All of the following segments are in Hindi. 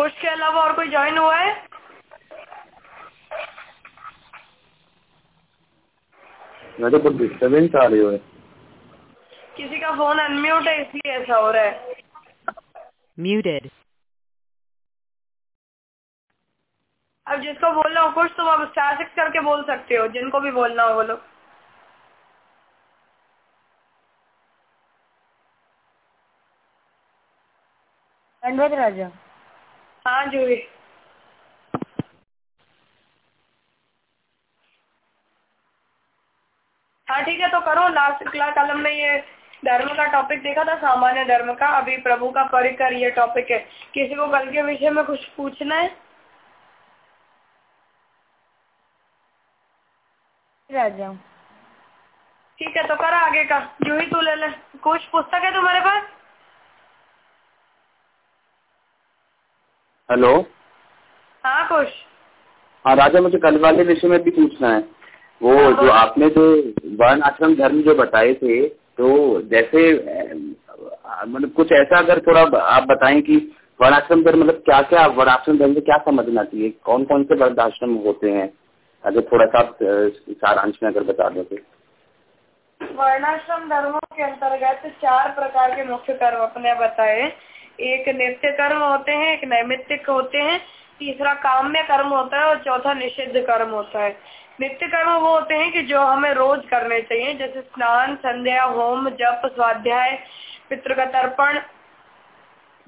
कोर्स के अलावा और कोई ज्वाइन हुआ है? मेरे को डिस्टर्बेंस आ रही है किसी का फ़ोन अनम्यूट है इसलिए ऐसा हो रहा है। Muted. अब जिसको बोलना हो कुछ तुम अब स्टार सिक्स करके बोल सकते हो जिनको भी बोलना हो बोलो दंडवत राजा। हाँ जूही हाँ ठीक है तो करो। लास्ट क्लास कल हमने ये धर्म का टॉपिक देखा था सामान्य धर्म का। अभी प्रभु का परिकर ये टॉपिक है। किसी को कल के विषय में कुछ पूछना है? राजा ठीक है तो कर आगे का। जूही तू ले ले। कुछ पुस्तक है तुम्हारे पास? हेलो। हाँ कुछ हाँ राजा मुझे कल वाले विषय में भी पूछना है। वो हाँ, जो आपने जो वर्ण आश्रम धर्म जो बताए थे तो जैसे मतलब कुछ ऐसा अगर थोड़ा आप बताएँ कि वर्णाश्रम धर्म मतलब क्या क्या वर्णाश्रम धर्म से क्या समझना चाहिए? कौन कौन से वर्णाश्रम होते हैं? अगर थोड़ा सा सारांश में अगर बता दो तो। वर्णाश्रम धर्मों के अंतर्गत चार प्रकार के मुख्य कर्म अपने बताए। एक नित्य कर्म होते हैं, एक नैमित्तिक होते हैं, तीसरा काम्य कर्म होता है और चौथा निषिद्ध कर्म होता है। नित्य कर्म वो होते हैं कि जो हमें रोज करने चाहिए, जैसे स्नान, संध्या, होम, जप, स्वाध्याय पितृ का तर्पण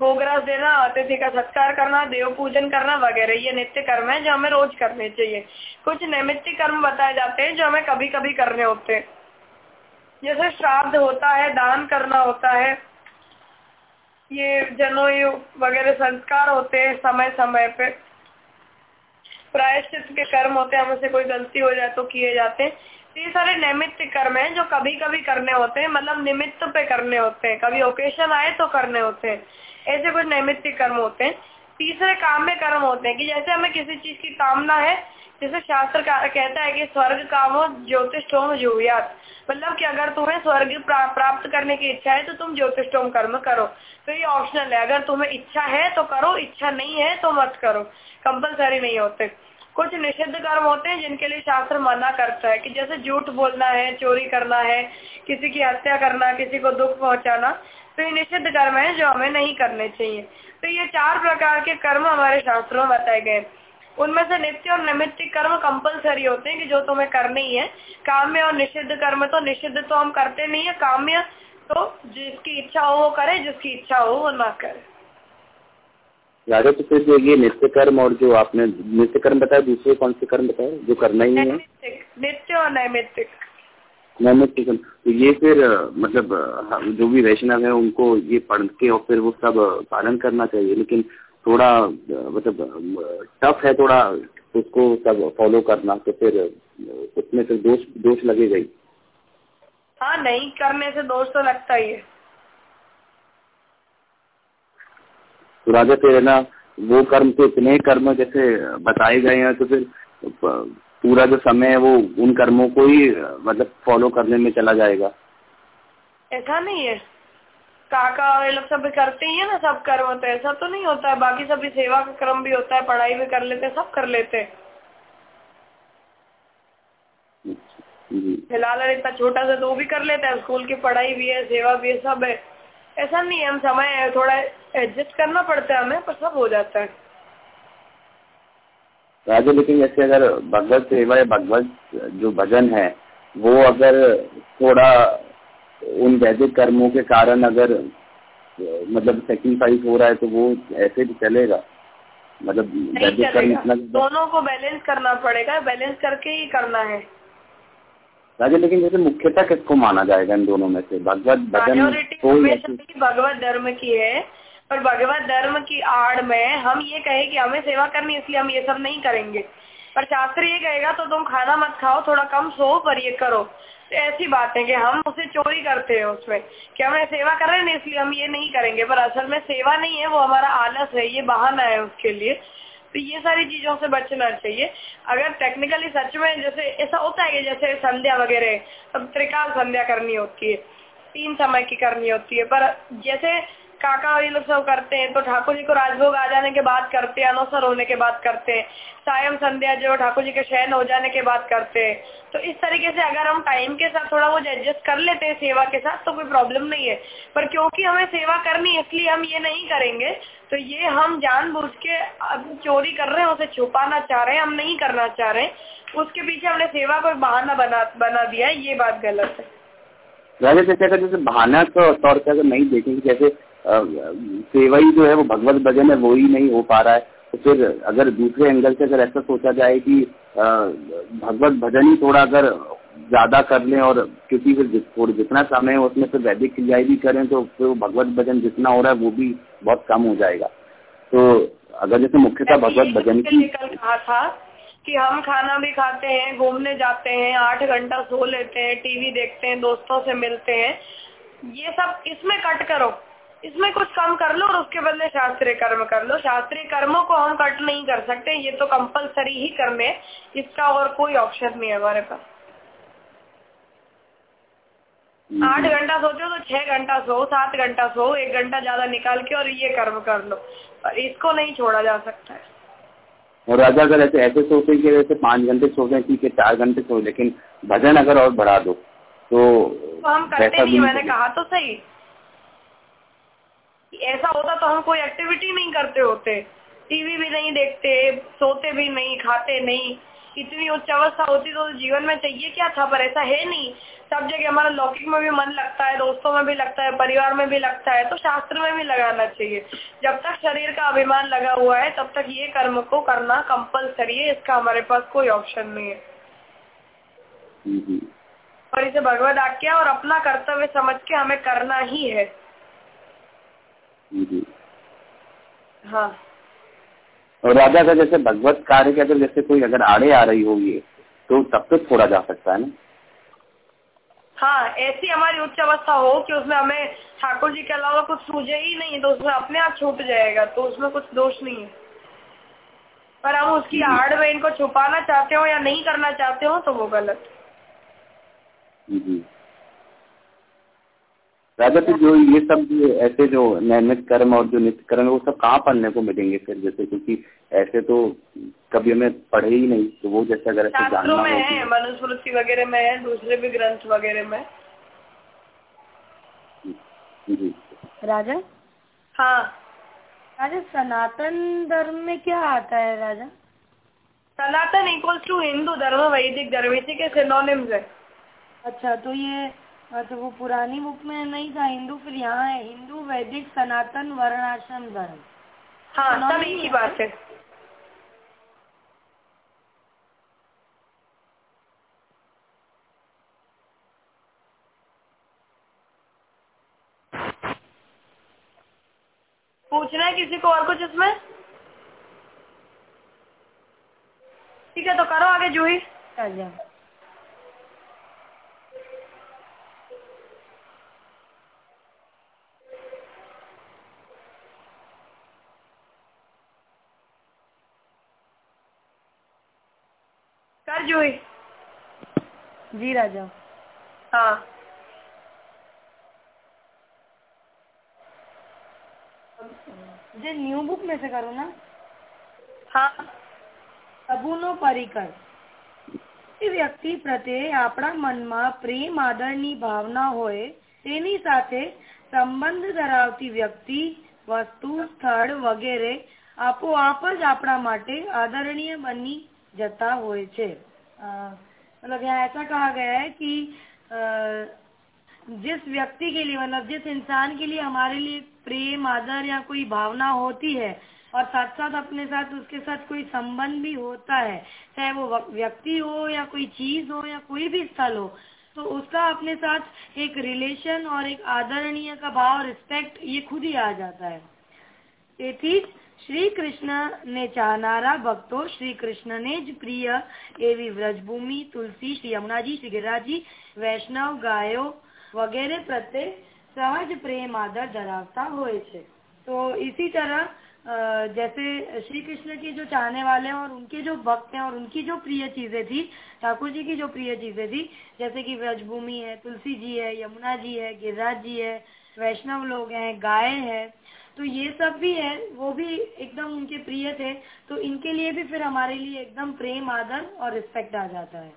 भोगरास देना, अतिथि का सत्कार करना, देव पूजन करना वगैरह, ये नित्य कर्म है जो हमें रोज करने चाहिए। कुछ नैमित्तिक कर्म बताए जाते हैं जो हमें कभी कभी करने होते हैं। जैसे श्राद्ध होता है, दान करना होता है ये जनोयु वगैरह संस्कार होते हैं समय समय पे। प्रायश्चित के कर्म होते हैं हमसे कोई गलती हो जाए तो किए जाते हैं। तो ये सारे नैमित्तिक कर्म हैं जो कभी कभी करने होते हैं मतलब निमित्त पे करने होते हैं। कभी ओकेशन आए तो करने होते हैं। ऐसे कुछ नैमित्तिक कर्म होते हैं। तीसरे काम में कर्म होते हैं कि जैसे हमें किसी चीज़ की कामना है, जैसे शास्त्र कहता है कि स्वर्ग कामो ज्योतिषोम जुवियात मतलब कि अगर तुम्हें स्वर्ग प्रा, प्राप्त करने की इच्छा है तो तुम ज्योतिषोम कर्म करो। तो ये ऑप्शनल है। अगर तुम्हें इच्छा है तो करो। इच्छा नहीं है तो मत करो। कंपलसरी नहीं होते। कुछ निषिद्ध कर्म होते हैं जिनके लिए शास्त्र मना करता है कि जैसे झूठ बोलना है चोरी करना है किसी की हत्या करना किसी को दुख पहुंचाना तो ये निषिद्ध कर्म है जो हमें नहीं करने चाहिए। तो ये चार प्रकार के कर्म हमारे शास्त्रों में बताए गए उनमें से नित्य और नैमित्तिक कर्म कंपलसरी होते हैं कि जो तुम्हें करने ही है। काम्य और निषिद्ध कर्म तो निषिद्ध तो हम करते नहीं है। काम्य तो जिसकी इच्छा हो वो करे जिसकी इच्छा हो वो ना करे। राजा तो फिर जो ये नित्य कर्म और जो आपने नित्य कर्म बताया दूसरे कौन से कर्म बताए? जो करना ही है? नित्य और नैमित्तिक। नैमित्तिक तो ये फिर मतलब जो भी वैष्णव है उनको ये पढ़ के और फिर वो सब पालन करना चाहिए। लेकिन थोड़ा मतलब टफ है थोड़ा उसको सब फॉलो करना तो फिर उसमें फिर दोष दोष लगेगा ही हाँ नहीं करने से दोष तो लगता ही है। तो राजा फिर है ना वो कर्म तो इतने कर्म जैसे बताए गए हैं तो फिर पूरा जो समय है वो उन कर्मों को ही मतलब फॉलो करने में चला जाएगा। ऐसा नहीं है। काका और ये लोग सब करते ही है ना सब कर्म तो ऐसा तो नहीं होता है। बाकी सभी सेवा का क्रम भी होता है पढ़ाई भी कर लेते हैं सब कर लेते हैं। फ़िलहाल इतना छोटा सा तो वो भी कर लेता है स्कूल की पढ़ाई भी है सेवा भी है सब है। ऐसा नहीं है हम समय थोड़ा एडजस्ट करना पड़ता है हमें पर सब हो जाता है। राजा लेकिन जैसे अगर भगवत सेवा या भगवत जो भजन है वो अगर थोड़ा उन वैदिक कर्मों के कारण अगर मतलब सेक्रीफाइस हो रहा है तो वो ऐसे भी चलेगा। मतलब वैदिक कर्म इतना दोनों को बैलेंस करना पड़ेगा बैलेंस करके ही करना है। राजा लेकिन जैसे मुख्यता किसको माना जाएगा इन दोनों में से? भगवत भजन भगवत धर्म की है पर भगवत धर्म की आड़ में हम ये कहे कि हमें सेवा करनी इसलिए हम ये सब नहीं करेंगे। पर शास्त्र ये कहेगा तो तुम खाना मत खाओ थोड़ा कम सो पर ये करो। ऐसी बात है कि हम उसे चोरी करते हैं उसमें। कि हमें सेवा कर रहे हैं इसलिए हम ये नहीं करेंगे। पर असल में सेवा नहीं है, वो हमारा आलस है, ये बहाना है उसके लिए। तो ये सारी चीज़ों से बचना चाहिए। अगर टेक्निकली सच में जैसे, ऐसा होता है जैसे संध्या वगैरह, अब त्रिकाल संध्या करनी होती है, तीन समय की करनी होती है, पर जैसे काका और ये लोग सब करते हैं तो ठाकुर जी को राजभोग आ जाने के बाद करते हैं अनुसर होने के बाद करते हैं। सायम संध्या जो ठाकुर जी के शयन हो जाने के बाद करते हैं। तो इस तरीके से अगर हम टाइम के साथ थोड़ा बहुत एडजस्ट कर लेते हैं सेवा के साथ तो कोई प्रॉब्लम नहीं है। पर क्योंकि हमें सेवा करनी है, इसलिए हम ये नहीं करेंगे। तो ये हम जानबूझ के चोरी कर रहे हैं, उसे छुपाना चाह रहे हैं, हम नहीं करना चाह रहे उसके पीछे हमने सेवा को बहाना बना बना दिया है, ये बात गलत है। जैसे बहाना तो तौर पर अगर नहीं देखेंगे, जैसे सेवा ही जो है वो भगवत भजन है वो ही नहीं हो पा रहा है। तो फिर अगर दूसरे एंगल से अगर ऐसा सोचा जाए कि भगवत भजन ही थोड़ा अगर ज़्यादा कर लें और क्योंकि फिर थोड़ी जितना समय है उसमें फिर वैदिक क्रियाएँ भी करें तो फिर वो भगवत भजन जितना हो रहा है वो भी बहुत कम हो जाएगा। तो अगर जैसे मुख्यतः भगवत भजन की कहा था कि हम खाना भी खाते हैं घूमने जाते हैं आठ घंटा सो लेते हैं टीवी देखते हैं दोस्तों से मिलते हैं। ये सब इसमें कट करो। इसमें कुछ कम कर लो और उसके बदले शास्त्रीय कर्म कर लो। शास्त्रीय कर्मों को हम कट नहीं कर सकते ये तो कंपलसरी ही करने इसका और कोई ऑप्शन नहीं है हमारे पास। हम्म। आठ घंटा सोचो तो छह घंटा सो सात घंटा सो एक घंटा ज़्यादा निकाल के और ये कर्म कर लो। पर इसको नहीं छोड़ा जा सकता है। और राजा अगर ऐसे ऐसे सोचे कि जैसे पाँच घंटे सो गए ठीक है चार घंटे सो लेकिन भजन अगर और बढ़ा दो तो, तो हम करते नहीं मैंने कहा तो सही। ऐसा होता तो हम कोई एक्टिविटी नहीं करते होते। टीवी भी नहीं देखते सोते भी नहीं खाते नहीं। इतनी उच्च अवस्था होती तो जीवन में चाहिए क्या था? पर ऐसा है नहीं। सब जगह हमारा लौकिक में भी मन लगता है दोस्तों में भी लगता है परिवार में भी लगता है तो शास्त्र में भी लगाना चाहिए। जब तक शरीर का अभिमान लगा हुआ है तब तक ये कर्म को करना कंपलसरी है इसका हमारे पास कोई ऑप्शन नहीं है। और इसे भगवत आज्ञा और अपना कर्तव्य समझ के हमें करना ही है। हाँ। और राजा का जैसे भगवत कार्य के अगर जैसे कोई अगर आड़े आ रही होगी तो तब तो छोड़ा जा सकता है ना? हाँ ऐसी हमारी उच्च अवस्था हो कि उसमें हमें ठाकुर जी के अलावा कुछ सूझे ही नहीं तो उसमें अपने आप छूट जाएगा तो उसमें कुछ दोष नहीं है। पर हम उसकी आड़ में इनको छुपाना चाहते हो या नहीं करना चाहते हो तो वो गलत। जी। राजा तो जो ये सब ऐसे जो नैमित कर्म और जो नित्य कर्म है वो सब कहाँ पढ़ने को मिलेंगे फिर? जैसे क्योंकि ऐसे तो कभी हमें पढ़े ही नहीं तो वो जैसे अगर ऐसे जानना में है मनुस्मृति वगैरह में है दूसरे भी ग्रंथ वगैरह में। जी। राजा? हाँ। राजा सनातन धर्म में क्या आता है राजा? सनातन इक्वल्स टू हिंदू धर्म वैदिक धर्म इसी के सिनोनिम्स है। अच्छा तो ये अच्छा वो पुरानी बुक में नहीं था हिंदू फिर यहाँ है हिंदू वैदिक सनातन वर्णाश्रम धर्म। हाँ सब एक ही बात है। पूछना है किसी को और कुछ इसमें? ठीक है तो करो आगे जूही। चल जाओ कर जूही जी राजा हाँ જે ન્યુ બુક में से करो ना હા સબુનો પરિકર એ વ્યક્તિ પ્રત્યે આપણા મનમાં પ્રેમ આદરની ભાવના હોય તેની સાથે સંબંધ ધરાવતી વ્યક્તિ વસ્તુ સ્થળ વગેરે આપોઆપ જ આપણા માટે આદરણીય બની जता हुए छे। मतलब यहाँ ऐसा कहा गया है कि जिस व्यक्ति के लिए मतलब जिस इंसान के लिए हमारे लिए प्रेम, आदर या कोई भावना होती है और साथ साथ अपने साथ उसके साथ कोई संबंध भी होता है, चाहे वो व्यक्ति हो या कोई चीज़ हो या कोई भी स्थल हो तो उसका अपने साथ एक रिलेशन और एक आदरणीय का भाव रिस्पेक्ट ये खुद ही आ जाता है। श्री कृष्ण ने चाहनारा भक्तों श्री कृष्ण ने જ પ્રિય એવી વ્રજભૂમિ તુલસી શ્રી યમુનાજી શ્રી गिरिराजी वैष्णव गायो वगैरह प्रत्यय सहज प्रेम आदर धरावता हुए छे तो इसी तरह जैसे श्री कृष्ण के जो चाहने वाले हैं और उनके जो भक्त हैं और उनकी जो प्रिय चीजें थी ठाकुर जी की जो प्रिय चीजें थी जैसे कि व्रजभूमि है तुलसी जी है यमुना जी है गिरिराज जी है वैष्णव लोग हैं गाय है तो ये सब भी है वो भी एकदम उनके प्रिय थे तो इनके लिए भी फिर हमारे लिए एकदम प्रेम आदर और रिस्पेक्ट आ जाता है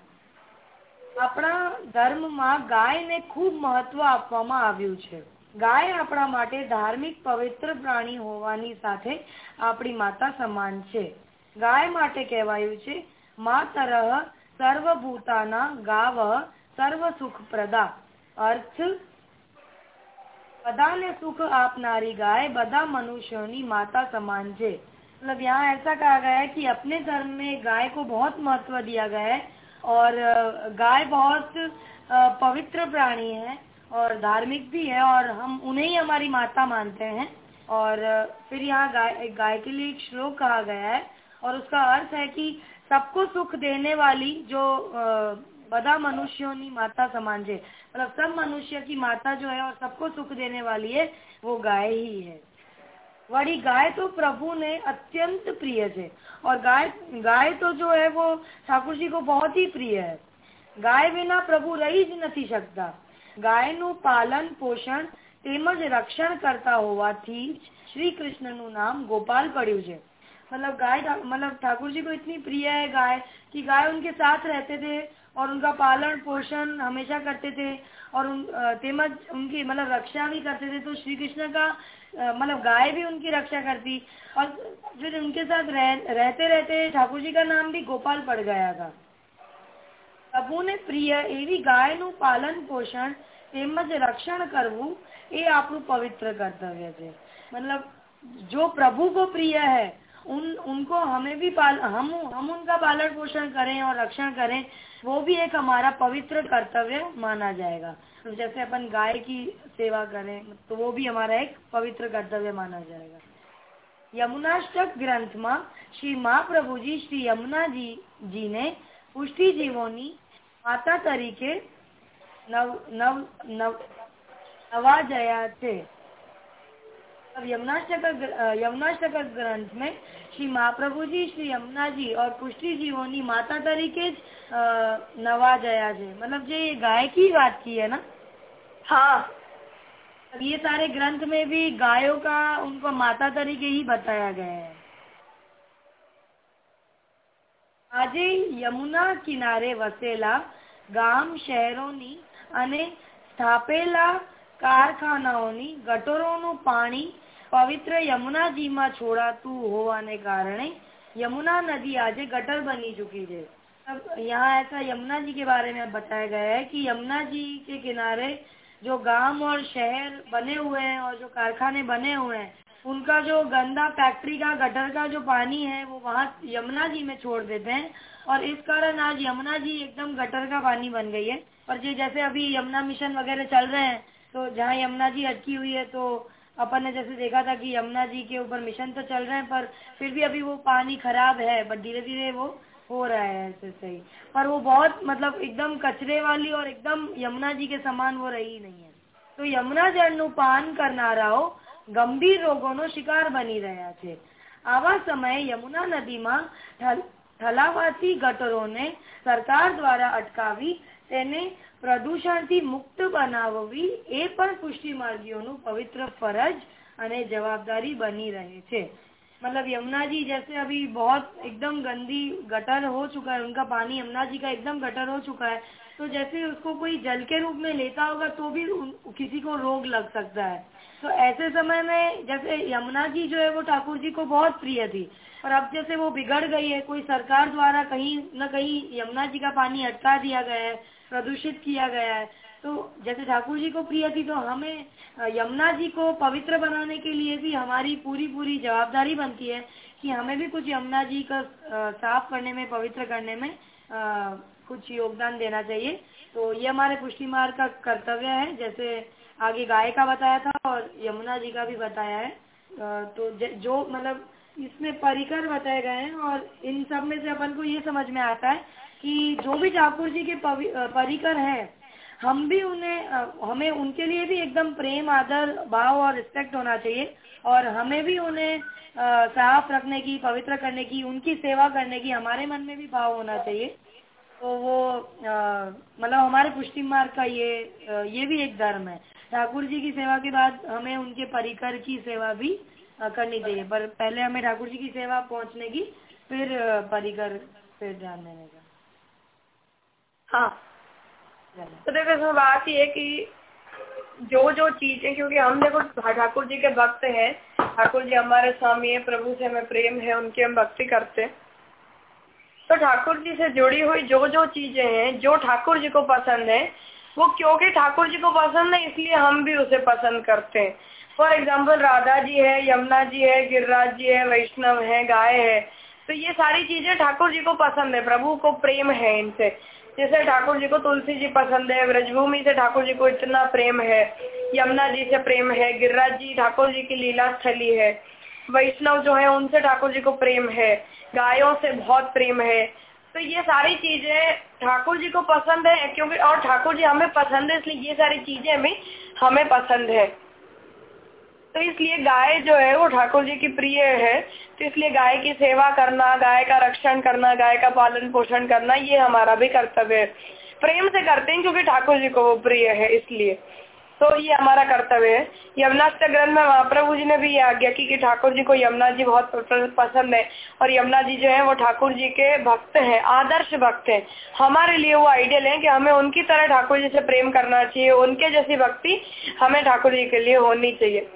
આપણા ધર્મમાં ગાયને ખૂબ મહત્વ આપવામાં આવ્યું છે ગાય આપણા માટે ધાર્મિક પવિત્ર પ્રાણી હોવાની સાથે આપણી માતા સમાન છે ગાય માટે કહેવાયું છે મા તરહ સર્વભૂતાના ગાવ સર્વ સુખ પ્રદા अर्थ बदाने सुख आपनारी गाय बदा मनुष्यों माता समान છે मतलब यहाँ ऐसा कहा गया है कि अपने धर्म में गाय को बहुत महत्व दिया गया है और गाय बहुत पवित्र प्राणी है और धार्मिक भी है और हम उन्हें ही हमारी माता मानते हैं और फिर यहाँ गाय गाय के लिए एक श्लोक कहा गया है और उसका अर्थ है कि सबको सुख देने वाली जो बदा मनुष्यों माता समान है मतलब सब मनुष्य की माता जो है और सबको सुख देने वाली है वो गाय ही है वही गाय तो प्रभु ने अत्यंत प्रिय है और गाय गाय तो जो है वो ठाकुर जी को बहुत ही प्रिय है गाय बिना प्रभु रही જ નથી શકતા ગાયનું પાલન પોષણ તેમજ રક્ષણ કરતા હોવાથી શ્રી કૃષ્ણનું નામ ગોપાલ પડ્યું છે मतलब गाय मतलब ठाकुर जी को इतनी प्रिय है गाय कि गाय उनके साथ रहते थे और उनका पालन पोषण हमेशा करते थे और उन तेमज उनकी मतलब रक्षा भी करते थे तो श्री कृष्ण का मतलब गाय भी उनकी रक्षा करती और फिर उनके साथ रह, रहते रहते ठाकुर जी का नाम भी गोपाल पड़ गया था પ્રભુને પ્રિય એવી ગાયનું પાલન પોષણ તેમજ રક્ષણ કરવું એ આપણું પવિત્ર કર્તવ્ય છે मतलब जो प्रभु को प्रिय है उन उनको हमें भी पाल हम हम उनका पालन पोषण करें और रक्षण करें वो भी एक हमारा पवित्र कर्तव्य माना जाएगा तो जैसे अपन गाय की सेवा करें तो वो भी हमारा एक पवित्र कर्तव्य माना जाएगा યમુનાષ્ટક ગ્રંથમાં શ્રી મહાપ્રભુજી શ્રી યમુનાજી જીને પુષ્ટિ જીવોની માતા તરીકે નવ નવ નવ નવાજયા છે अब यमुनाष्टक यमुनाष्टक ग्रंथ में श्री महाप्रभु जी श्री यमुना जी और पुष्टि जीवोनी माता तरीके नवाजया છે मतलब जो ये गाय की बात की है ना हाँ ये सारे ग्रंथ में भी गायों का उनको माता तरीके ही बताया गया है આજે યમુના કિનારે વસેલા ગામ શહેરોની અને સ્થાપેલા કારખાનાઓની ગટરોનું પાણી पवित्र यमुना में छोड़ातु होने कारण यमुना नदी आज गटर बनी चुकी है अब यहाँ ऐसा यमुना जी के बारे में बताया गया है कि यमुना जी के किनारे जो गाँव और शहर बने हुए हैं और जो कारखाने बने हुए हैं उनका जो गंदा फैक्ट्री का गटर का जो पानी है वो वहाँ यमुना जी में छोड़ देते हैं और इस कारण आज यमुना जी एकदम गटर का पानी बन गई है और ये जैसे अभी यमुना मिशन वगैरह चल रहे हैं तो जहाँ यमुना जी अटकी हुई है तो अपन ने जैसे देखा था कि यमुना जी के ऊपर मिशन तो चल रहे हैं पर फिर भी अभी वो पानी खराब है बट धीरे धीरे वो हो रहा है ऐसे सही। पर वो बहुत मतलब एकदम कचरे वाली और एकदम यमुना जी के समान वो रही नहीं है। तो यमुना जल नु पान करना रहो गंभीर रोगों नो शिकार बनी रहा थे। आवा समय यमुना नदी સમયે थल, थलावासी गटरों ने सरकार द्वारा अटकावी તેને પ્રદૂષણથી મુક્ત બનાવવી એ પણ પુષ્ટિ માર્ગીઓનું પવિત્ર ફરજ અને જવાબદારી બની રહે છે मतलब यमुना जी जैसे अभी बहुत एकदम गंदी गटर हो चुका है उनका पानी यमुना जी का एकदम गटर हो चुका है तो जैसे उसको कोई जल के रूप में लेता होगा तो भी किसी को रोग लग सकता है तो ऐसे समय में जैसे यमुना जी जो है वो ठाकुर जी को बहुत प्रिय थी और अब जैसे वो बिगड़ गई है कोई सरकार द्वारा कहीं न कहीं यमुना जी का पानी अटका दिया गया है प्रदूषित किया गया है। तो जैसे ठाकुर जी को प्रिय थी तो हमें यमुना जी को पवित्र बनाने के लिए भी हमारी पूरी पूरी जवाबदारी बनती है कि हमें भी कुछ यमुना जी का साफ़ करने में, पवित्र करने में कुछ योगदान देना चाहिए। तो ये हमारे पुष्टि मार्ग का कर्तव्य है। जैसे आगे गाय का बताया था और यमुना जी का भी बताया है। तो जो मतलब इसमें परिकर बताए गए हैं और इन सब में से अपन को ये समझ में आता है कि जो भी ठाकुर जी के परिकर हैं हम भी उन्हें हमें उनके लिए भी एकदम प्रेम आदर भाव और रिस्पेक्ट होना चाहिए और हमें भी उन्हें साफ़ रखने की पवित्र करने की उनकी सेवा करने की हमारे मन में भी भाव होना चाहिए। तो वो मतलब हमारे पुष्टि मार्ग का ये आ, ये भी एक धर्म है। ठाकुर जी की सेवा के बाद हमें उनके परिकर की सेवा भी आ, करनी चाहिए। पर पहले हमें ठाकुर जी की सेवा पहुँचने की फिर परिकर फिर ध्यान देने का। हाँ। तो देखो इसमें बात ये कि जो जो चीज़ें क्योंकि हम देखो ठाकुर जी के भक्त हैं। ठाकुर जी हमारे स्वामी है प्रभु से हमें प्रेम है उनकी हम भक्ति करते हैं। तो ठाकुर जी से जुड़ी हुई जो जो चीज़ें हैं जो ठाकुर जी को पसंद है वो क्योंकि ठाकुर जी को पसंद है इसलिए हम भी उसे पसंद करते हैं। फॉर एग्ज़ाम्पल राधा जी है यमुना जी है गिरिराज जी है वैष्णव है गाय है। तो ये सारी चीज़ें ठाकुर जी को पसंद है प्रभु को प्रेम है इनसे। जैसे ठाकुर जी को तुलसी जी पसंद है, ब्रजभूमि से ठाकुर जी को इतना प्रेम है, यमुना जी से प्रेम है, गिरिराज जी ठाकुर जी की लीला स्थली है, वैष्णव जो है उनसे ठाकुर जी को प्रेम है, गायों से बहुत प्रेम है। तो ये सारी चीज़ें ठाकुर जी को पसंद है, क्योंकि और ठाकुर जी हमें पसंद है, इसलिए ये सारी चीज़ें भी हमें पसंद है। तो इसलिए गाय जो है वो ठाकुर जी की प्रिय है तो इसलिए गाय की सेवा करना, गाय का रक्षण करना, गाय का पालन पोषण करना, ये हमारा भी कर्तव्य है। प्रेम से करते हैं क्योंकि ठाकुर जी को वो प्रिय है, इसलिए। तो ये हमारा कर्तव्य है। यमुना ग्रंथ में महाप्रभु जी ने भी ये आज्ञा की कि ठाकुर जी को यमुना जी बहुत पसंद है। और यमुना जी जो है, वो ठाकुर जी के भक्त हैं, आदर्श भक्त हैं। हमारे लिए वो आइडियल है कि हमें उनकी तरह ठाकुर जी से प्रेम करना चाहिए, उनके जैसी भक्ति हमें ठाकुर जी के लिए होनी चाहिए।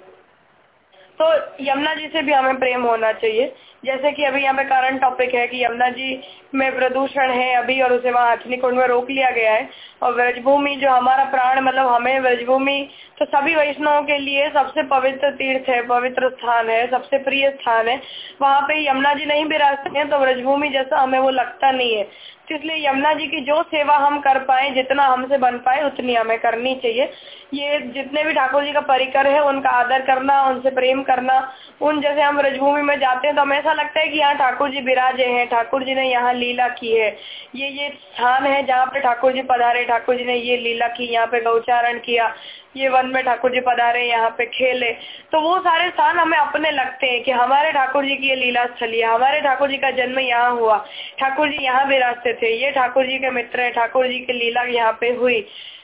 तो यमुना जी से भी हमें प्रेम होना चाहिए। जैसे कि अभी यहाँ पे करंट टॉपिक है कि यमुना जी में प्रदूषण है अभी और उसे वहाँ अथनी कुंड में रोक लिया गया है। और व्रजभूमि जो हमारा प्राण मतलब हमें व्रजभूमि तो सभी वैष्णवों के लिए सबसे पवित्र तीर्थ है, पवित्र स्थान है, सबसे प्रिय स्थान है। वहाँ पे यमुना जी नहीं विराजते हैं तो व्रजभूमि जैसा हमें वो लगता नहीं है। तो इसलिए यमुना जी की जो सेवा हम कर पाए, जितना हमसे बन पाए, उतनी हमें करनी चाहिए। ये जितने भी ठाकुर जी का परिकर है, उनका आदर करना, उनसे प्रेम करना, उन जैसे हम रजभूमि में जाते हैं तो हमें ऐसा लगता है कि यहाँ ठाकुर जी विराजे हैं, ठाकुर जी ने यहाँ लीला की है। ये ये स्थान है जहाँ पे ठाकुर जी पधारे, ठाकुर जी ने ये लीला की, यहाँ पे गौचारण किया। ये वन में ठाकुर जी पधारे, यहाँ पे खेले। तो वो सारे स्थान हमें अपने लगते हैं कि हमारे ठाकुर जी की ये लीला स्थली है, हमारे ठाकुर जी का जन्म यहाँ हुआ। ठाकुर जी यहाँ विराजते थे, ये ठाकुर जी के मित्र है, ठाकुर जी की लीला यहाँ पे हुई।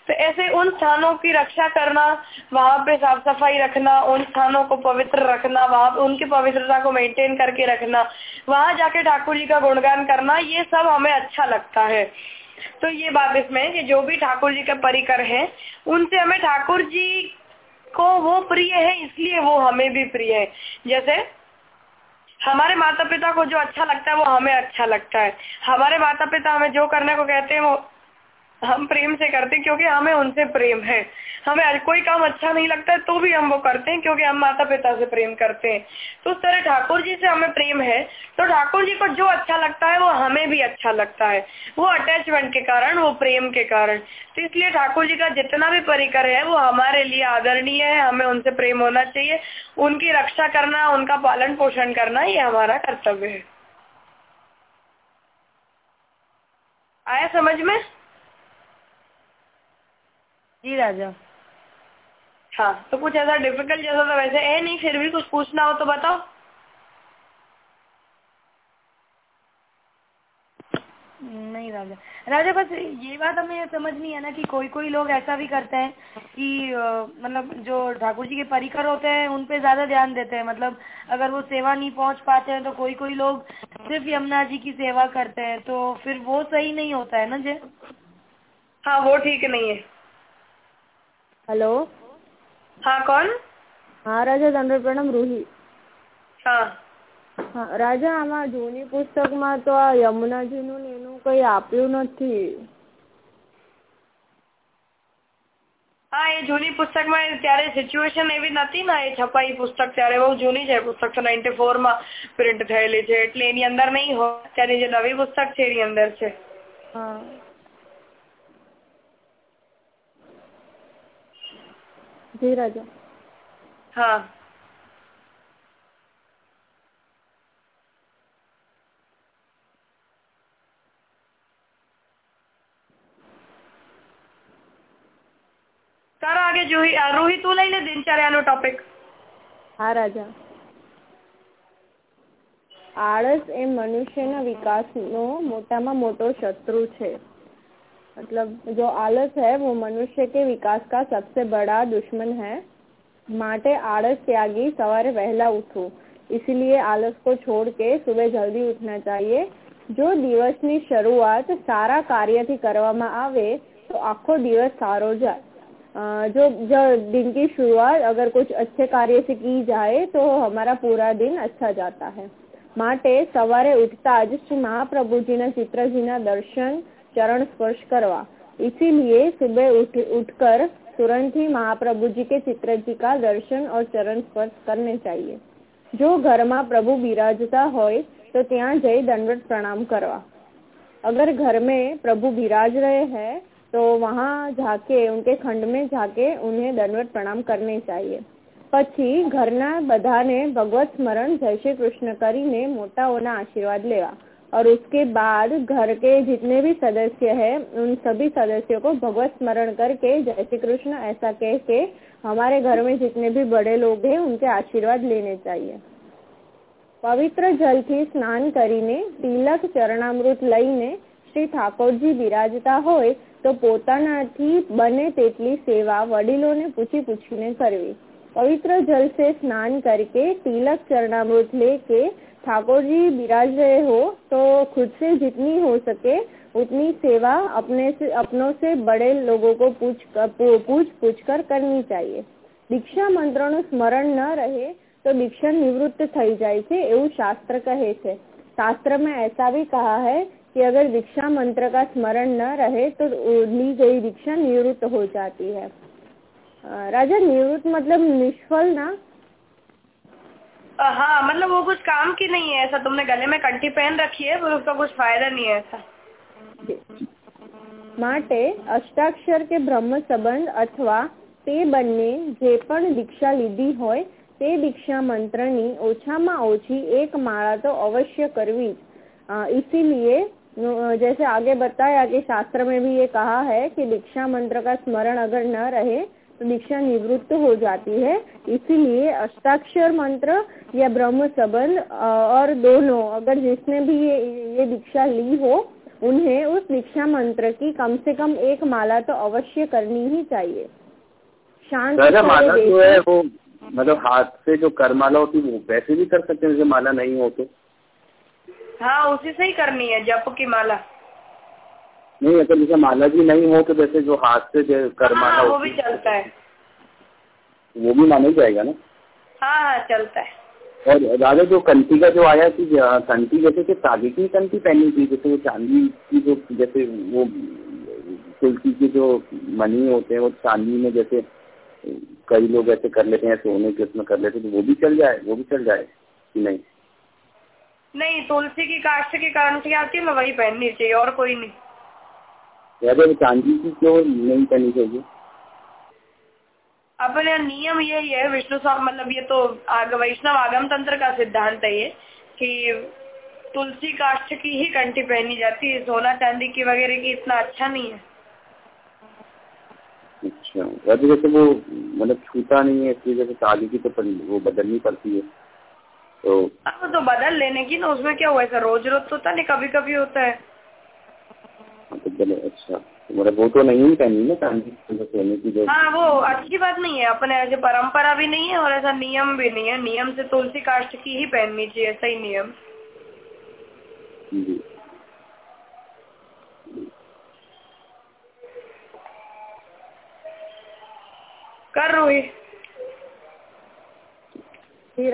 तो ऐसे उन स्थानों की रक्षा करना, वहाँ पे साफ़ सफ़ाई रखना, उन स्थानों को पवित्र रखना, वहाँ उनकी पवित्रता को मेंटेन करके रखना, वहाँ जाके ठाकुर जी का गुणगान करना, ये सब हमें अच्छा लगता है। तो ये बात इसमें कि जो भी ठाकुर जी का परिकर है, उनसे हमें ठाकुर जी को वो प्रिय है, इसलिए वो हमें भी प्रिय है। जैसे, हमारे माता पिता को जो अच्छा लगता है, वो हमें अच्छा लगता है। हमारे माता पिता हमें जो करने को कहते हैं, वो हम प्रेम से करते हैं, क्योंकि हमें उनसे प्रेम है। हमें कोई काम अच्छा नहीं लगता है तो भी हम वो करते हैं, क्योंकि हम माता पिता से प्रेम करते हैं। तो उस तरह ठाकुर जी से हमें प्रेम है तो ठाकुर जी को जो अच्छा लगता है, वो हमें भी अच्छा लगता है। वो अटैचमेंट के कारण, वो प्रेम के कारण। तो इसलिए ठाकुर जी का जितना भी परिकर है, वो हमारे लिए आदरणीय है, हमें उनसे प्रेम होना चाहिए। उनकी रक्षा करना, उनका पालन पोषण करना, ये हमारा कर्तव्य है। आया समझ में? जी राजा। हाँ तो कुछ ऐसा डिफ़िकल्ट जैसा तो वैसे है नहीं फिर भी कुछ पूछना हो तो बताओ। नहीं राजा। राजा बस ये बात हमें समझ नहीं है ना कि कोई कोई लोग ऐसा भी करते हैं कि मतलब जो ठाकुर जी के परिकर होते हैं उन पे ज़्यादा ध्यान देते हैं। मतलब अगर वो सेवा नहीं पहुँच पाते हैं तो कोई कोई लोग सिर्फ़ यमुना जी की सेवा करते हैं तो फिर वो सही नहीं होता है ना जे हाँ वो ठीक नहीं है। हेलो हाँ कौन હા રાજા દંડ પ્રણામ રૂહી હા હા રાજા આમાં જૂની પુસ્તકમાં તો આ યમુનાજીનું ને એનું કંઈ આપ્યું નથી હા એ જૂની પુસ્તકમાં ત્યારે સિચ્યુએશન એવી નથી ને એ છપાઈ પુસ્તક ત્યારે બહુ જૂની છે પુસ્તક તો નાઇન્ટી ફોરમાં પ્રિન્ટ થયેલી છે એટલે એની અંદર નહીં હોય ત્યારે જે નવી પુસ્તક છે એની અંદર છે હા જી રાજા હા. તારા આગે જોઈ રોહિત તું લઈ લે દિનચર્યાનો ટોપિક હા રાજા. આળસ એ મનુષ્યના વિકાસનો મોટામાં મોટો શત્રુ છે. मतलब जो आलस है वो मनुष्य के विकास का सबसे बड़ा दुश्मन है માટે આળસ ત્યાગી સવારે વહેલા ઉઠવું इसलिए आलस को छोड़ के सुबह जल्दी उठना चाहिए જો દિવસની શરૂઆત સારા કાર્યથી કરવામાં આવે तो आखो दिवस सारो जाए जो जो दिन की शुरुआत अगर कुछ अच्छे कार्य से की जाए तो हमारा पूरा दिन अच्छा जाता है માટે સવારે ઉઠતા જ શ્રી મહાપ્રભુજીના ચિત્રજીના દર્શન चरण स्पर्श करवा इसीलिए सुबह उठ उठकर तुरंत ही महाप्रभु जी के चित्र जी का दर्शन और चरण स्पर्श करने चाहिए जो घर में प्रभु बिराजता हो तो त्या जय दंडवत प्रणाम करवा अगर घर में प्रभु बिराज रहे हैं तो वहाँ जाके उनके खंड में जाके उन्हें दंडवत प्रणाम करने चाहिए પછી ઘરના બધાને ભગવત સ્મરણ જય શ્રી કૃષ્ણ કરીને મોટાઓના આશીર્વાદ લેવા और उसके बाद घर के जितने भी सदस्य हैं उन सभी सदस्यों को भगवत स्मरण करके जय श्री कृष्ण ऐसा कह के हमारे घर में जितने भी बड़े लोग हैं उनके आशीर्वाद लेने चाहिए પવિત્ર જલથી સ્નાન કરીને તિલક ચરણામૃત લઈને શ્રી ઠાકોરજી બિરાજતા હોય તો પોતાનાથી બને તેટલી સેવા વડીલોને પૂછી પૂછીને કરવી पवित्र जल से स्नान करके तिलक चरणामृत लेके ठाकुर जी विराज रहे हो तो खुद से जितनी हो सके उतनी सेवा अपने से अपनों से बड़े लोगों को पूछ पूछ पूछ कर करनी चाहिए दीक्षा मंत्रों स्मरण न रहे तो दीक्षा निवृत्त થઈ જાય છે એવું શાસ્ત્ર કહે છે शास्त्र में ऐसा भी कहा है कि अगर दीक्षा मंत्र का स्मरण न रहे तो ली गई दीक्षा निवृत्त हो जाती है राजा निवृत्त मतलब निष्फल ना हाँ मतलब वो कुछ काम की नहीं है ऐसा तुमने गले में कंठी पहन रखी है पर उसका कुछ फायदा नहीं है ऐसा માટે અષ્ટાક્ષર કે બ્રહ્મ સંબંધ અથવા તે બંને જે પણ દીક્ષા લીધી હોય તે દીક્ષા મંત્રની ઓછામાં ઓછી એક માળા તો અવશ્ય કરવી इसीलिए जैसे आगे बताया कि शास्त्र में भी ये कहा है कि दीक्षा मंत्र का स्मरण अगर न रहे तो दीक्षा निवृत्त हो जाती है। इसीलिए अष्टाक्षर मंत्र या ब्रह्म संबंध और दोनों अगर जिसने भी ये ये दीक्षा ली हो उन्हें उस दीक्षा मंत्र की कम से कम एक माला तो अवश्य करनी ही चाहिए। शांत माला जो है वो मतलब हाथ से जो करमाला होती है वो वैसे भी कर सकते हैं जैसे माला नहीं हो तो? हाँ उसी से ही करनी है जप की माला। नहीं अगर जैसे माला भी नहीं हो तो जैसे जो हाथ से जो करमाला हाँ, वो भी चलता है। वो भी माना ही जाएगा ना? हाँ हाँ चलता है। और राजा जो कंठी का जो आया कि कंठी जैसे कि तागे की कंठी पहनी थी जैसे वो चांदी की जो जैसे वो तुलसी के जो मनी होते हैं वो चांदी में जैसे कई लोग ऐसे कर लेते हैं सोने के उसमें कर लेते हैं तो वो भी चल जाए वो भी चल जाए कि नहीं? नहीं तुलसी की काष्ठ की कंठी आती है? मैं वही पहननी चाहिए और कोई नहीं। राजा चांदी की क्यों नहीं करनी चाहिए? अपने नियम यही है विष्णु स्वामी मतलब ये तो आग वैष्णव आगम तंत्र का सिद्धांत है ये कि तुलसी काष्ठ की ही कंठी पहनी जाती है सोना चांदी की वगैरह की इतना अच्छा नहीं है। अच्छा राजा जैसे वो मतलब छूता नहीं है इसलिए जैसे चांदी की तो वो बदलनी पड़ती है। तो तो बदल लेने की ना उसमें क्या हुआ ऐसा रोज रोज तो होता नहीं कभी कभी होता है। अच्छा। मतलब वो तो नहीं पहनी ना चांदी सोने की जो हाँ वो अच्छी बात नहीं है। अपने ऐसे परंपरा भी नहीं है और ऐसा नियम भी नहीं है। नियम से तुलसी काष्ठ की ही पहननी चाहिए ऐसा ही नियम। जी। कर रूही। જી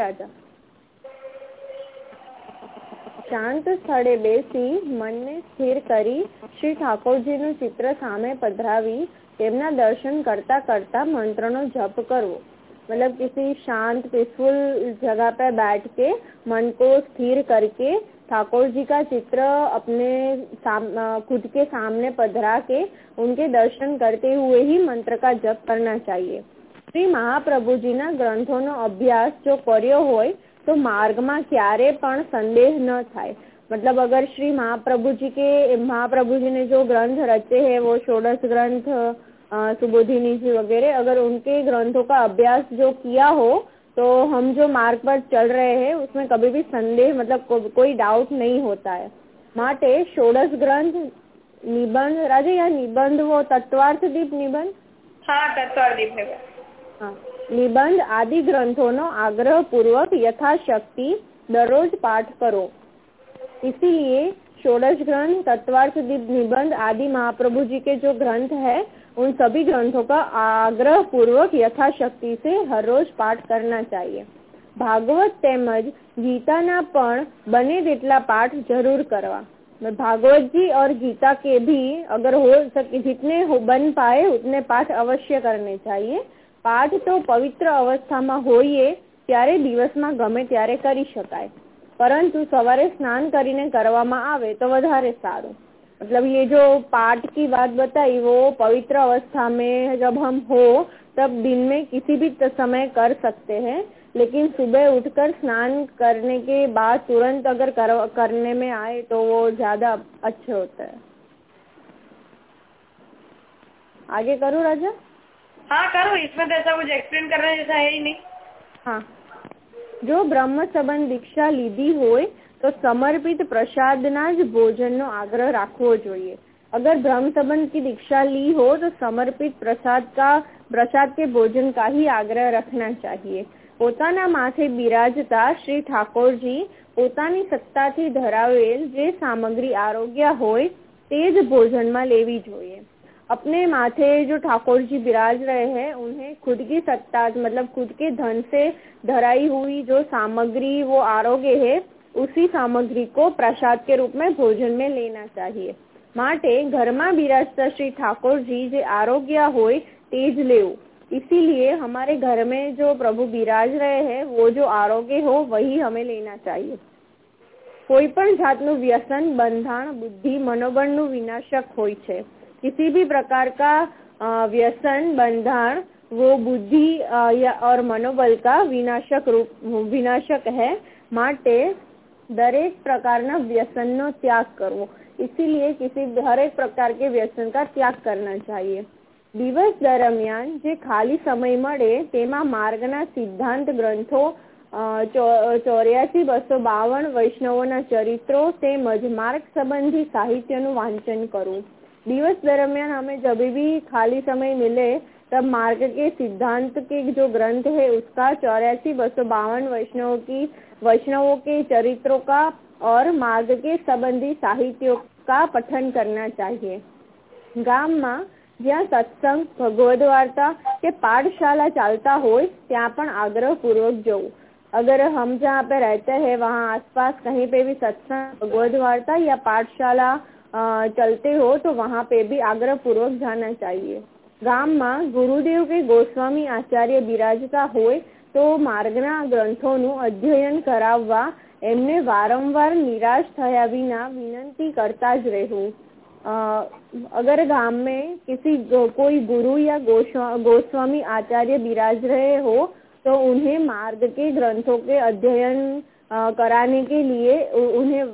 રાજા શાંત સ્થળે બેસી મનને સ્થિર કરી શ્રી ઠાકોરજીનું ચિત્ર સામે પધરાવી તેમના દર્શન करता करता મંત્રનો જપ કરવો मतलब किसी शांत पीसफुल जगह पे बैठ के मन को स्थिर करके ठाकुर जी का चित्र अपने साम, खुद के सामने पधरा के उनके दर्शन करते हुए ही मंत्र का जप करना चाहिए શ્રી મહાપ્રભુજીના ગ્રંથોનો અભ્યાસ જો કર્યો હોય तो मार्ग में क्यारे पण संदेह न थाय मतलब अगर श्री महाप्रभु जी के महाप्रभु जी ने जो ग्रंथ रचे हैं वो षोडश ग्रंथ सुबोधिनी जी वगैरह अगर उनके ग्रंथों का अभ्यास जो किया हो तो हम जो मार्ग पर चल रहे हैं उसमें कभी भी संदेह मतलब को, कोई डाउट नहीं होता है माटे षोडश ग्रंथ નિબંધ રાજા યા નિબંધ वो તત્વાર્થ દીપ નિબંધ हाँ तत्वार दीप है हाँ निबंध आदि ग्रंथों नो आग्रह पूर्वक यथाशक्ति દરરોજ पाठ करो। इसीलिए षोडश ग्रंथ, तत्वार्थ निबंध आदि महाप्रभु जी के जो ग्रंथ है, उन सभी ग्रंथों का आग्रह पूर्वक यथाशक्ति से हर रोज पाठ करना चाहिए। भागवत तेमज, गीता ना पण, बने जितना पाठ ज़रूर करवा। भागवत जी और गीता के भी अगर हो सके, जितने हो बन पाए, उतने पाठ अवश्य करने चाहिए। પાઠ તો પવિત્ર અવસ્થામાં હોઈએ ત્યારે દિવસમાં ગમે ત્યારે કરી શકાય પરંતુ સવારે સ્નાન કરીને કરવામાં આવે તો વધારે સારું मतलब ये जो पाठ की बात बताई वो पवित्र अवस्था में जब हम हो तब दिन में किसी भी समय कर सकते हैं लेकिन सुबह उठकर स्नान करने के बाद तुरंत अगर कर, करने में आए तो वो ज्यादा अच्छे होता है आगे करो राजा हाँ करो इसमें तो ऐसा कुछ एक्सप्लेन करने जैसा है ही नहीं हाँ जो ब्रह्म संबंध दीक्षा લીધી હોય તો સમર્પિત પ્રસાદના જ ભોજનનો આગ્રહ રાખવો જોઈએ अगर ब्रह्म संबंध की दीक्षा ली हो तो समर्पित प्रसाद का प्रसाद के भोजन का ही आग्रह रखना चाहिए પોતાના માથે બિરાજતા શ્રી ઠાકોરજી પોતાની સત્તાથી ધરાવેલ જે સામગ્રી આરોગ્ય હોય તે જ ભોજનમાં લેવી જોઈએ अपने माथे जो ठाकुर जी विराज रहे हैं उन्हें खुद की सत्ता मतलब खुद के धन से धराई हुई जो सामग्री वो आरोग्य है उसी सामग्री को प्रसाद के रूप में भोजन में लेना चाहिए માટે ઘરમાં બિરાજતા श्री ठाकुर जी જે આરોગ્ય હોય તે જ લેવું इसीलिए हमारे घर में जो प्रभु विराज रहे हैं वो जो आरोग्य हो वही हमें लेना चाहिए કોઈ પણ જાતનું વ્યસન બંધાણ બુદ્ધિ મનોબળનું વિનાશક હોય છે किसी भी प्रकार का व्यसन बंधन वो बुद्धि और मनोबल का विनाशक रूप विनाशक है માટે દરેક પ્રકારના વ્યસનનો ત્યાગ કરવો इसीलिए किसी हर एक प्रकार के व्यसन का त्याग करना चाहिए દિવસ દરમિયાન જે ખાલી સમય મળે તેમાં માર્ગના સિદ્ધાંત ગ્રંથો ચોર્યાસી બસો બાવન વૈષ્ણવોના ચરિત્રો તેમજ માર્ગ સંબંધી સાહિત્યનું વાંચન કરવું દિવસ दरमियान हमें जब भी खाली समय मिले तब मार्ग के सिद्धांत के जो ग्रंथ है उसका चौरासी बसो बावन वैष्णव की वैष्णवों के चरित्रों का और मार्ग के संबंधी साहित्यों का पठन करना चाहिए ગામમાં જ્યાં સત્સંગ ભગવદ વાર્તા કે पाठशाला ચાલતા હોય ત્યાં પણ आग्रह पूर्वक જવું अगर हम जहाँ पे रहते हैं वहाँ आसपास कहीं पे भी सत्संग भगवद वार्ता या पाठशाला चलते हो तो वहाँ पे भी आग्रह पूर्वक जाना चाहिए ગામમાં ગુરુદેવ કે ગોસ્વામી આચાર્ય બિરાજતા હોય તો માર્ગના ગ્રંથોનું અધ્યયન કરાવવા એમને વારંવાર નિરાશ થયા વિના વિનંતી करता જ રહેવું अगर गांव में किसी कोई गुरु या गोस्वामी आचार्य बिराज रहे हो तो उन्हें मार्ग के ग्रंथों के अध्ययन कराने के लिए उन्हें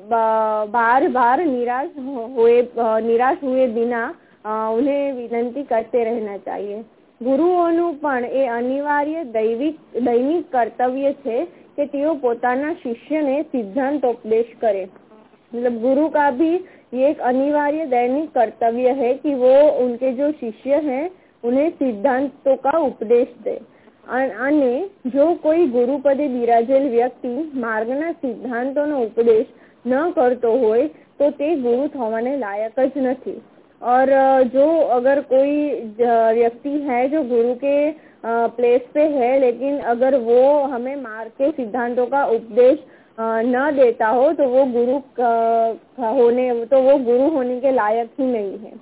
बार बार निराश हुए निराश हुए बिना उन्हें विनंती करते रहना चाहिए ગુરુઓનું પણ એ અનિવાર્ય દૈવિક દૈનિક કર્તવ્ય છે કે તેઓ પોતાના શિષ્યને સિદ્ધાંતોપદેશ કરે मतलब गुरु का भी ये एक अनिवार्य दैनिक कर्तव्य है कि वो उनके जो शिष्य हैं उन्हें सिद्धांतों का उपदेश दे અને જો કોઈ ગુરુપદે બિરાજેલ વ્યક્તિ માર્ગના સિદ્ધાંતોનો ઉપદેશ ન કરતો હોય તો તે ગુરુ થવાને લાયક જ નથી और जो अगर कोई व्यक्ति है जो गुरु के प्लेस पे है लेकिन अगर वो हमें मार्ग के सिद्धांतों का उपदेश न देता हो तो वो गुरु होने तो वो गुरु होने के लायक ही नहीं है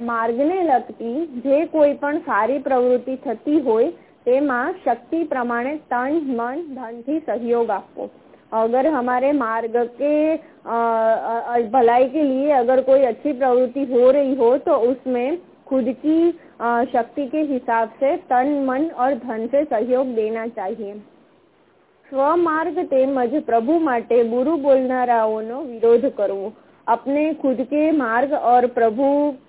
માર્ગને લગતી જે કોઈ પણ સારી પ્રવૃત્તિ થતી હોય તેમાં शक्ति प्रमाणे तन मन धन થી सहयोग આપવો अगर हमारे मार्ग के भलाई के लिए अगर कोई अच्छी प्रवृत्ति हो रही हो तो उसमें खुद की शक्ति के हिसाब से तन मन और धन से सहयोग देना चाहिए સ્વમાર્ગ તેમજ પ્રભુ માટે બુરુ બોલનારાઓનો વિરોધ કરવો अपने खुद के मार्ग और प्रभु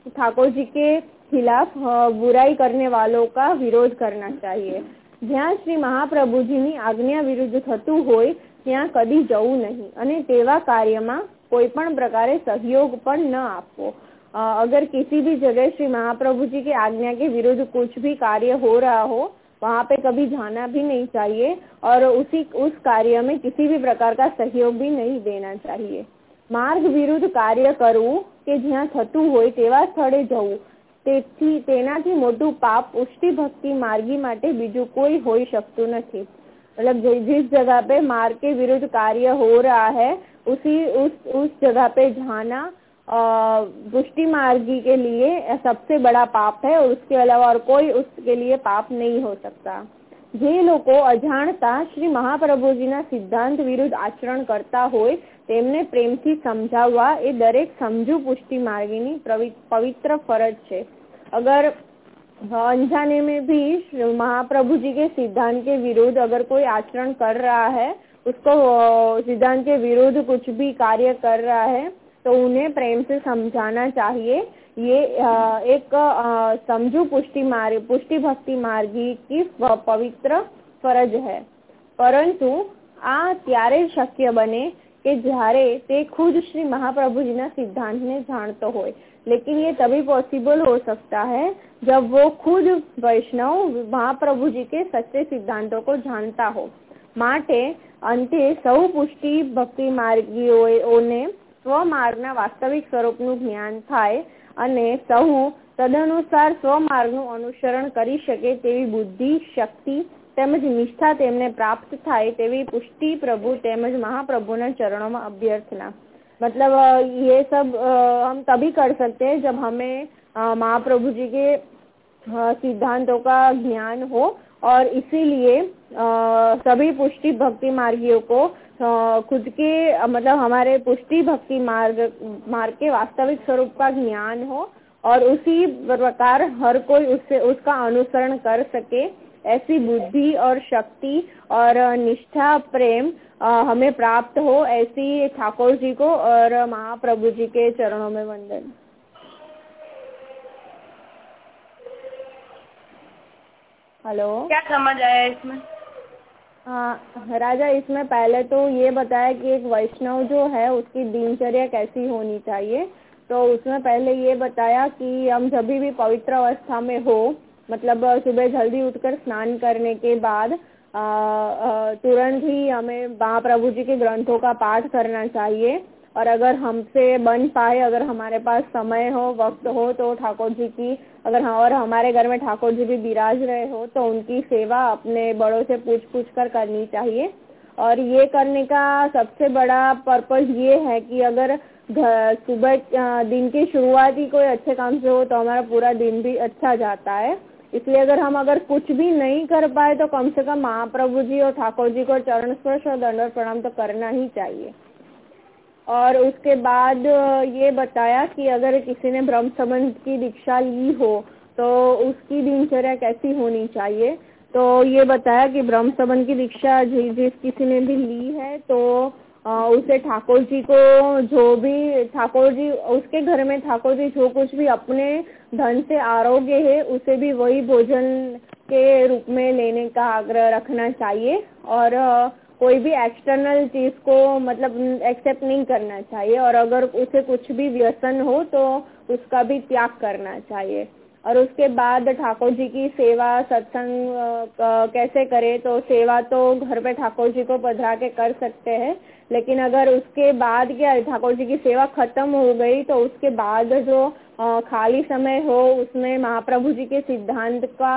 ठाकुर जी के खिलाफ बुराई करने वालों का विरोध करना चाहिए જ્યાં શ્રી મહાપ્રભુજીની આજ્ઞા વિરુદ્ધ થતું હોય ત્યાં કદી જવું નહીં અને તેવા કાર્યમાં કોઈ પણ પ્રકારે સહયોગ પણ ન આપવો अगर किसी भी जगह श्री महाप्रभु जी की आज्ञा के विरुद्ध कुछ भी कार्य हो रहा हो वहाँ पे कभी जाना भी नहीं चाहिए और उसी उस कार्य में किसी भी प्रकार का सहयोग भी नहीं देना चाहिए માર્ગ વિરુદ્ધ કાર્ય કરવું કે જ્યાં થતું હોય તેવા સ્થળે જવું તેથી તેનાથી મોટું પાપ પુષ્ટિ भक्ति मार्गी માટે બીજું કોઈ હોઈ શકતું નથી मतलब जिस जगह पे मार्ग के विरुद्ध कार्य हो रहा है उसी उस उस जगह पे जाना पुष्टि मार्गी के लिए सबसे बड़ा पाप है और उसके अलावा और कोई उसके लिए पाप नहीं हो सकता જે લોકો અજાણતા શ્રી મહાપ્રભુજીના સિદ્ધાંત વિરુદ્ધ આચરણ કરતા હોય તેમને પ્રેમથી સમજાવવા એ દરેક સમજુ પુષ્ટિ માર્ગીની पवित्र फर्ज છે अगर अनजाने में भी महाप्रभु जी के सिद्धांत के विरुद्ध अगर कोई आचरण कर रहा है उसको सिद्धांत के विरुद्ध कुछ भी कार्य कर रहा है तो उन्हें प्रेम से समझाना चाहिए ये एक समझू पुष्टि मार्ग पुष्टि भक्ति मार्गी की पवित्र ફરજ है પરંતુ આ ત્યારે શક્ય બને કે જ્યારે તે ખુદ श्री महाप्रभु जी सिद्धांत ने जानतो હોય लेकिन ये तभी पॉसिबल हो सकता है जब वो खुद वैष्णव महाप्रभु जी के सच्चे सिद्धांतों को जानता हो માટે અંતે સૌ પુષ્ટિ ભક્તિ માર્ગીઓને સ્વમાર્ગના વાસ્તવિક સ્વરૂપનું જ્ઞાન થાય અને સૌ તદનુસાર સ્વમાર્ગનું અનુસરણ કરી શકે તેવી બુદ્ધિ શક્તિ તેમજ નિષ્ઠા તેમને પ્રાપ્ત થાય તેવી પુષ્ટિ પ્રભુ તેમજ મહાપ્રભુના ચરણોમાં અભ્યર્થના मतलब ये सब हम तभी कर सकते हैं जब हमें महाप्रभु जी के सिद्धांतों का ज्ञान हो और इसीलिए सभी पुष्टि भक्ति मार्गियों को खुद के मतलब हमारे पुष्टि भक्ति मार्ग मार्ग के वास्तविक स्वरूप का ज्ञान हो और उसी प्रकार हर कोई उससे, उसका अनुसरण कर सके। ऐसी बुद्धि और शक्ति और निष्ठा प्रेम हमें प्राप्त हो ऐसी ठाकुर जी को और महाप्रभु जी के चरणों में वंदन। हेलो? क्या समझ आया इसमें? हाँ राजा इसमें पहले तो ये बताया कि एक वैष्णव जो है उसकी दिनचर्या कैसी होनी चाहिए? तो उसमें पहले ये बताया कि हम जब भी पवित्र अवस्था में हो मतलब सुबह जल्दी उठकर स्नान करने के बाद तुरंत ही हमें महाप्रभु जी के ग्रंथों का पाठ करना चाहिए। और अगर हमसे बन पाए, अगर हमारे पास समय हो, वक्त हो तो ठाकुर जी की, अगर हाँ और हमारे घर में ठाकुर जी भी विराज रहे हो तो उनकी सेवा अपने बड़ों से पूछ पूछ कर करनी चाहिए। और ये करने का सबसे बड़ा पर्पज ये है कि अगर सुबह दिन की शुरुआत ही कोई अच्छे काम से हो तो हमारा पूरा दिन भी अच्छा जाता है। इसलिए अगर हम अगर कुछ भी नहीं कर पाए तो कम से कम महाप्रभु जी और ठाकुर जी को चरण स्पर्श और दंड प्रणाम तो करना ही चाहिए। और उसके बाद ये बताया कि अगर किसी ने ब्रह्म संबंध की दीक्षा ली हो तो उसकी दिनचर्या कैसी होनी चाहिए? तो ये बताया कि ब्रह्म संबंध की दीक्षा जिस किसी ने भी ली है तो उसे ठाकुर जी को जो भी ठाकुर जी उसके घर में ठाकुर जी जो कुछ भी अपने धन से आरोग्य है, उसे भी वही भोजन के रूप में लेने का आग्रह रखना चाहिए और कोई भी एक्सटर्नल चीज़ को मतलब एक्सेप्ट नहीं करना चाहिए और अगर उसे कुछ भी व्यसन हो तो उसका भी त्याग करना चाहिए। और उसके बाद ठाकुर जी की सेवा, सत्संग कैसे करे तो सेवा तो घर पे ठाकुर जी को पधरा के कर सकते हैं। लेकिन अगर उसके बाद क्या, ठाकुर जी की सेवा खत्म हो गई तो उसके बाद जो खाली समय हो, उसमें महाप्रभु जी के सिद्धांत का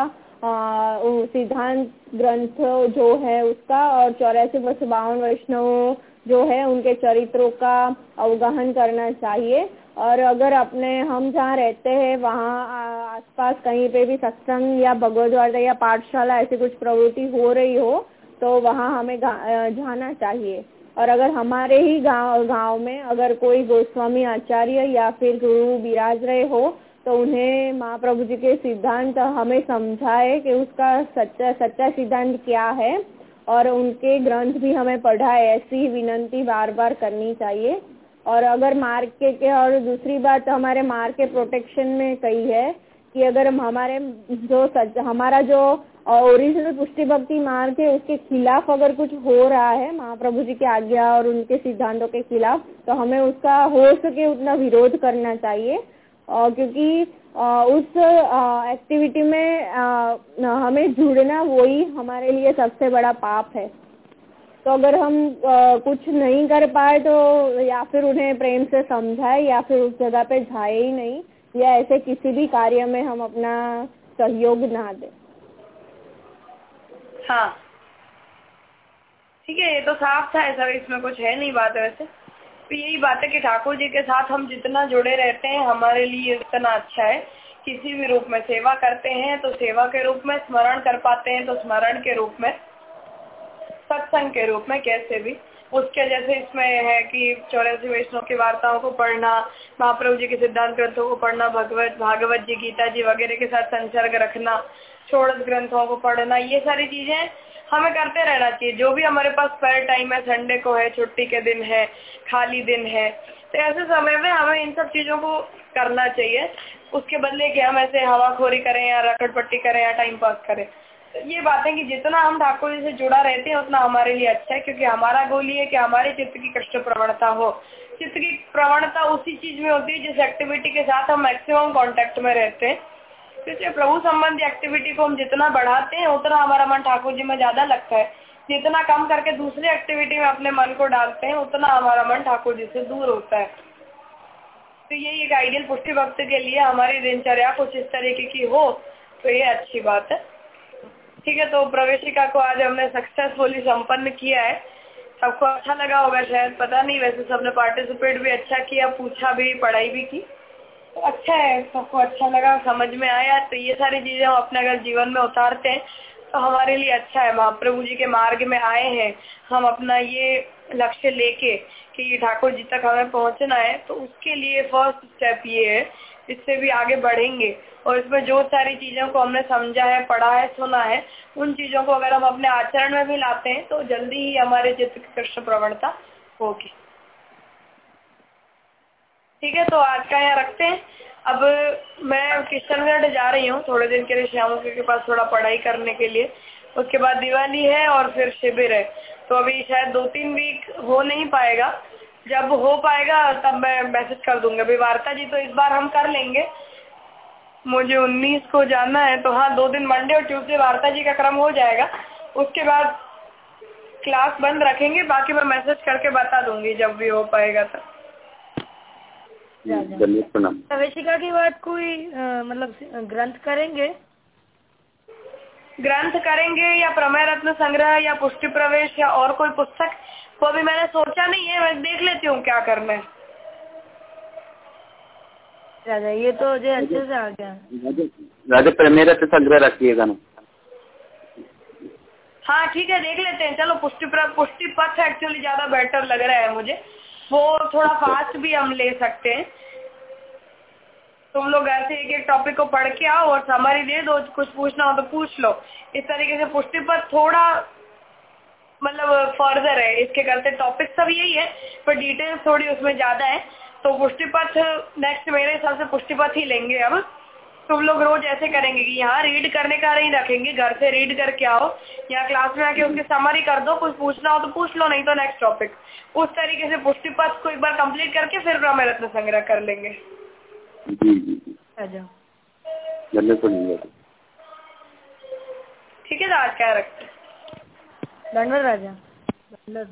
सिद्धांत ग्रंथ जो है उसका और चौरासी बावन वैष्णव जो है, उनके चरित्रों का अवगाहन करना चाहिए। और अगर अपने हम जहाँ रहते हैं, वहाँ आसपास कहीं पे भी सत्संग या भगवद्वार या पाठशाला ऐसी कुछ प्रवृत्ति हो रही हो तो वहाँ हमें जाना चाहिए। और अगर हमारे ही गाँव गाँव में अगर कोई गोस्वामी आचार्य या फिर गुरु विराज रहे हो तो उन्हें महाप्रभु जी के सिद्धांत हमें समझाए कि उसका सच्चा सच्चा सिद्धांत क्या है। और उनके ग्रंथ भी हमें पढ़ाए, ऐसी विनंती बार बार करनी चाहिए। और अगर मार्ग के, के और दूसरी बात हमारे मार्ग के प्रोटेक्शन में कही है कि अगर हमारे जो सच हमारा जो ओरिजिनल पुष्टि भक्ति मार्ग है उसके खिलाफ अगर कुछ हो रहा है महाप्रभु जी की आज्ञा और उनके सिद्धांतों के खिलाफ तो हमें उसका हो सके उतना विरोध करना चाहिए। क्योंकि आ, उस एक्टिविटी में आ, हमें जुड़ना वही हमारे लिए सबसे बड़ा पाप है। तो अगर हम आ, कुछ नहीं कर पाए तो या फिर उन्हें प्रेम से समझाए या फिर उस जगह पे जाए ही नहीं या ऐसे किसी भी कार्य में हम अपना सहयोग ना दें। हाँ। ठीक है ये तो साफ़ था ऐसा इसमें कुछ है नहीं बात वैसे। तो यही बात है कि ठाकुर जी के साथ हम जितना जुड़े रहते हैं हमारे लिए उतना अच्छा है। किसी भी रूप में सेवा करते हैं तो सेवा के रूप में स्मरण कर पाते हैं तो स्मरण के रूप में। सत्संग के रूप में कैसे भी। उसके जैसे इसमें है कि चौरासी वैष्णव की वार्ताओं को पढ़ना, महाप्रभु जी के सिद्धांत ग्रंथों को पढ़ना, भगवत, भागवत जी, गीता जी वगैरह के साथ संसर्ग रखना, षोड़श ग्रंथों को पढ़ना, ये सारी चीज़ें हमें करते रहना चाहिए। जो भी हमारे पास स्पेयर टाइम है संडे को है, छुट्टी के दिन है, खाली दिन है तो ऐसे समय में हमें इन सब चीज़ों को करना चाहिए। उसके बदले कि हम ऐसे हवाखोरी करें या रकट पट्टी करें या टाइम पास करें। ये बात है कि जितना हम ठाकुर जी से जुड़ा रहते हैं, उतना हमारे लिए अच्छा है, क्योंकि हमारा गोल ये है कि हमारे चित्त की कष्ट प्रवणता हो। चित्त की प्रवणता उसी चीज़ में होती है जिस एक्टिविटी के साथ हम मैक्सिमम कांटेक्ट में रहते हैं। क्योंकि प्रभु संबंधी एक्टिविटी को हम जितना बढ़ाते हैं, उतना हमारा मन ठाकुर जी में ज़्यादा लगता है। जितना कम करके दूसरी एक्टिविटी में अपने मन को डालते हैं, उतना हमारा मन ठाकुर जी से दूर होता है। तो यही एक आइडियल पुष्टि भक्त के लिए हमारी दिनचर्या कुछ इस तरीके की हो तो ये अच्छी बात है। ठीक है तो प्रवेशिका को आज हमने सक्सेसफुली संपन्न किया है। सबको अच्छा लगा होगा शायद, पता नहीं, वैसे सबने पार्टिसिपेट भी अच्छा किया, पूछा भी, पढ़ाई भी की। तो अच्छा है, सबको अच्छा लगा, समझ में आया। तो ये सारी चीज़ें हम अपने अगर जीवन में उतारते हैं तो हमारे लिए अच्छा है। महाप्रभु जी के मार्ग में आए हैं। हम अपना ये लक्ष्य लेके कि ठाकुर जी तक हमें पहुँचना है तो उसके लिए फ़र्स्ट स्टेप ये है इससे भी आगे बढ़ेंगे। और इसमें जो सारी चीज़ों को हमने समझा है, पढ़ा है, सुना है, उन चीज़ों को अगर हम अपने आचरण में भी लाते हैं तो जल्दी ही हमारे चित्त की कृष्ण प्रवणता होगी। ठीक है तो आज का यहाँ रखते हैं। अब मैं किशनगढ़ जा रही हूँ, थोड़े दिन के लिए श्यामू के पास थोड़ा पढ़ाई करने के लिए। उसके बाद दिवाली है और फिर शिविर है। तो अभी शायद दो तीन वीक हो नहीं पाएगा। जब हो पाएगा, तब मैं मैसेज कर दूँगा। अभी वार्ता जी तो इस बार हम कर लेंगे। मुझे उन्नीस को जाना है तो हाँ दो दिन मंडे और ट्यूसडे वार्ता जी का क्रम हो जाएगा। उसके बाद क्लास बंद रखेंगे बाकी मैं मैसेज करके बता दूँगी जब भी हो पाएगा तो प्रवेशिका की बात कोई मतलब ग्रंथ करेंगे? ग्रंथ करेंगे या प्रमेय रत्न संग्रह या पुष्टि प्रवेश या और कोई पुस्तक? वो अभी मैंने सोचा नहीं है मैं देख लेती हूँ क्या करना है। राजा ये तो जो अच्छे से आ गया। राजा प्रमेय रत्न संग्रह रखिएगा ना। हाँ ठीक है देख लेते हैं। चलो पुष्टि पुष्टि पथ एक्चुअली ज़्यादा बेटर लग रहा है मुझे। वो थोड़ा फास्ट भी हम ले सकते हैं। तुम लोग ऐसे एक एक टॉपिक को पढ़ के आओ और समरी दे दो। कुछ पूछना हो तो पूछ लो। इस तरीके से पुष्टि पर थोड़ा मतलब फर्दर है। इसके करते टॉपिक सब यही है पर डिटेल्स थोड़ी उसमें ज़्यादा है। तो पुष्टिपथ नेक्स्ट मेरे हिसाब से पुष्टिपथ ही लेंगे अब। तुम लोग रोज ऐसे करेंगे कि यहाँ रीड करने का नहीं रखेंगे घर से रीड करके आओ। यहाँ क्लास में आके उसकी समरी कर दो कुछ पूछना हो तो पूछ लो नहीं तो नेक्स्ट टॉपिक उस तरीके से पुष्टिपथ को एक बार कंप्लीट करके फिर ब्रह्म रत्न संग्रह कर लेंगे। जी जी ठीक है तो आज क्या रखते दंडवत राजा। दंडवत